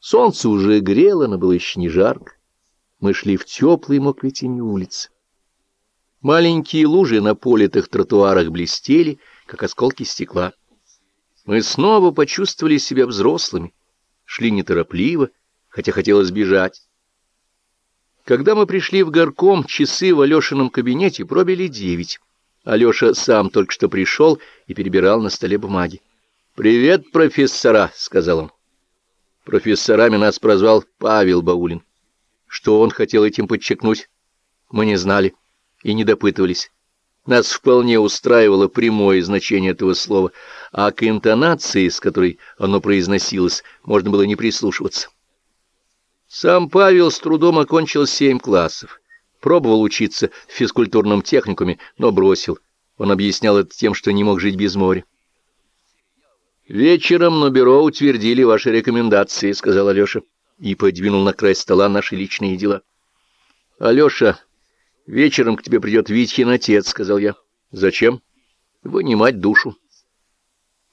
Солнце уже грело, но было еще не жарко. Мы шли в теплой мокрой тени улицы. Маленькие лужи на политых тротуарах блестели, как осколки стекла. Мы снова почувствовали себя взрослыми, шли неторопливо, хотя хотелось бежать. Когда мы пришли в горком, часы в Алешином кабинете пробили девять. Алеша сам только что пришел и перебирал на столе бумаги. «Привет, профессора», — сказал он. Профессорами нас прозвал Павел Баулин. Что он хотел этим подчеркнуть, мы не знали и не допытывались. Нас вполне устраивало прямое значение этого слова, а к интонации, с которой оно произносилось, можно было не прислушиваться. Сам Павел с трудом окончил семь классов. Пробовал учиться в физкультурном техникуме, но бросил. Он объяснял это тем, что не мог жить без моря. «Вечером на бюро утвердили ваши рекомендации», — сказал Алеша, и подвинул на край стола наши личные дела. «Алеша, вечером к тебе придет Витькин отец», — сказал я. «Зачем?» «Вынимать душу».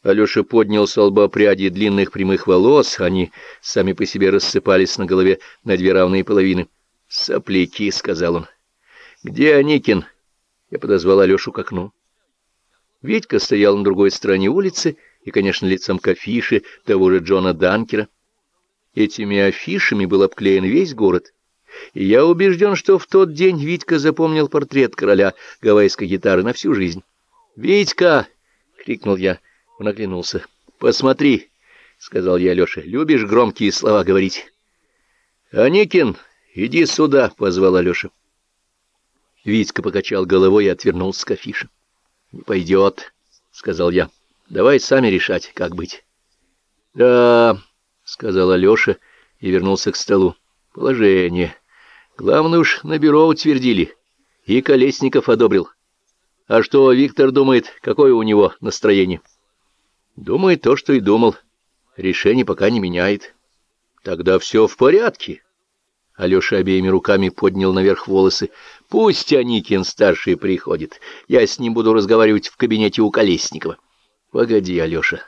Алеша поднял с лба пряди длинных прямых волос, они сами по себе рассыпались на голове на две равные половины. «Сопляки», — сказал он. «Где Аникин?» Я подозвал Алешу к окну. Витька стоял на другой стороне улицы и, конечно, лицом к афише того же Джона Данкера. Этими афишами был обклеен весь город, и я убежден, что в тот день Витька запомнил портрет короля гавайской гитары на всю жизнь. «Витька!» — крикнул я. Он оглянулся. «Посмотри!» — сказал я Алёше. «Любишь громкие слова говорить?» «Аникин, иди сюда!» — позвал Алёша. Витька покачал головой и отвернулся к афише. «Не пойдет», — сказал я. «Давай сами решать, как быть». «Да», — сказал Алёша и вернулся к столу. «Положение. Главное уж на бюро утвердили. И Колесников одобрил. А что Виктор думает, какое у него настроение?» Думает то, что и думал. Решение пока не меняет. Тогда все в порядке. Алеша обеими руками поднял наверх волосы. Пусть Аникин-старший приходит. Я с ним буду разговаривать в кабинете у Колесникова. Погоди, Алеша.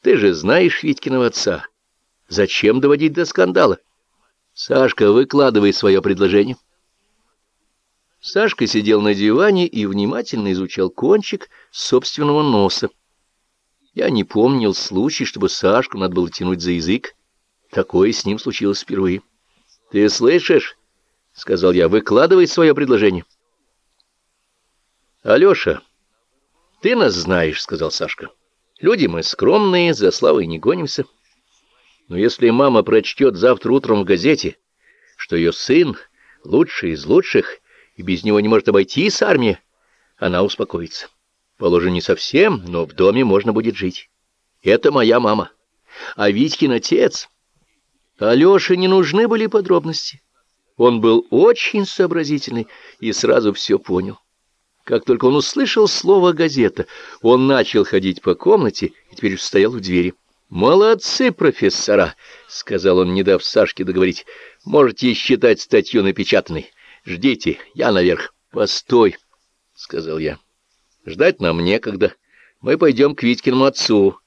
Ты же знаешь Витькиного отца. Зачем доводить до скандала? Сашка, выкладывай свое предложение. Сашка сидел на диване и внимательно изучал кончик собственного носа. Я не помнил случай, чтобы Сашку надо было тянуть за язык. Такое с ним случилось впервые. — Ты слышишь? — сказал я. — Выкладывай свое предложение. — Алеша, ты нас знаешь, — сказал Сашка. — Люди мы скромные, за славой не гонимся. Но если мама прочтет завтра утром в газете, что ее сын лучший из лучших, и без него не может обойтись армия, она успокоится. Положим, не совсем, но в доме можно будет жить. Это моя мама. А Витькин отец... Алёше не нужны были подробности. Он был очень сообразительный и сразу все понял. Как только он услышал слово «газета», он начал ходить по комнате и теперь стоял в двери. «Молодцы, профессора!» — сказал он, не дав Сашке договорить. «Можете считать статью напечатанной. Ждите, я наверх». «Постой!» — сказал я. Ждать нам некогда. Мы пойдем к Витькиному отцу.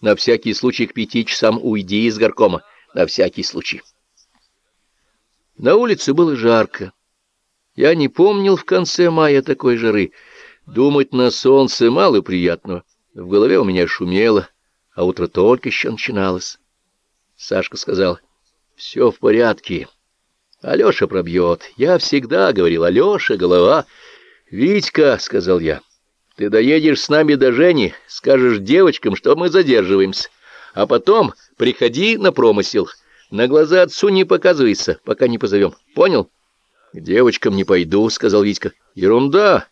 На всякий случай к пяти часам уйди из горкома. На всякий случай. На улице было жарко. Я не помнил в конце мая такой жары. Думать на солнце мало приятного. В голове у меня шумело, а утро только еще начиналось. Сашка сказал, все в порядке. Алеша пробьет. Я всегда говорил, Алеша, голова. Витька, — сказал я, — ты доедешь с нами до Жени, скажешь девочкам, что мы задерживаемся, а потом приходи на промысел. На глаза отцу не показывайся, пока не позовем. Понял? — К девочкам не пойду, — сказал Витька. — Ерунда.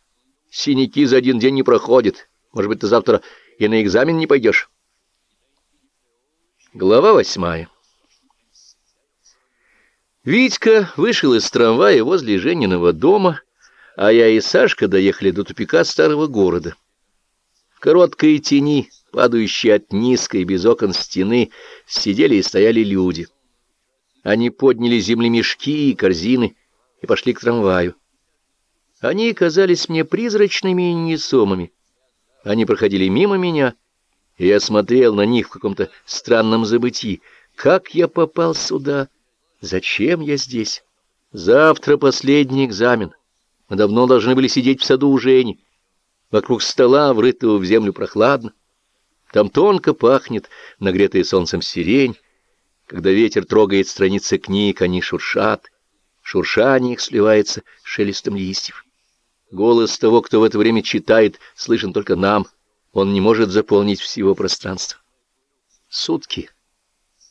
Синяки за один день не проходят. Может быть, ты завтра и на экзамен не пойдешь. Глава восьмая. Витька вышел из трамвая возле Жениного дома, а я и Сашка доехали до тупика старого города. В короткой тени, падающей от низкой без окон стены, сидели и стояли люди. Они подняли землемешки и корзины и пошли к трамваю. Они казались мне призрачными и несомыми. Они проходили мимо меня, и я смотрел на них в каком-то странном забытии, Как я попал сюда? Зачем я здесь? Завтра последний экзамен. Мы давно должны были сидеть в саду у Жени. Вокруг стола, врытого в землю, прохладно. Там тонко пахнет нагретая солнцем сирень. Когда ветер трогает страницы книг, они шуршат. Шуршание их сливается с шелестом листьев. Голос того, кто в это время читает, слышен только нам. Он не может заполнить всего пространства. Сутки.